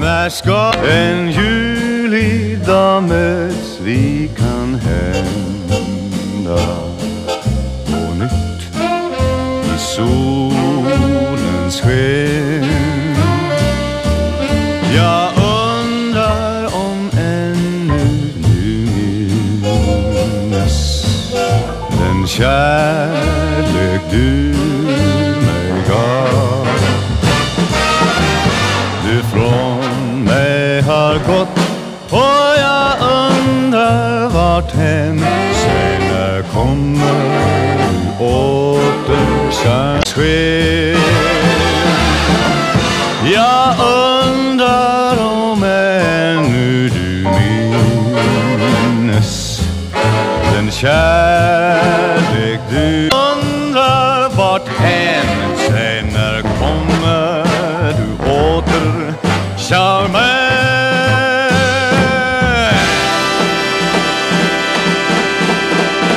När ska en julidag möts vi kan hända? På nytt i solens sken. Jag undrar om ännu du minnes den kärlek du från mig har gått och jag undrar vart hän Säg när kommer du åter chans ske Jag undrar om ännu du minnes den kärlek du undrar vart hän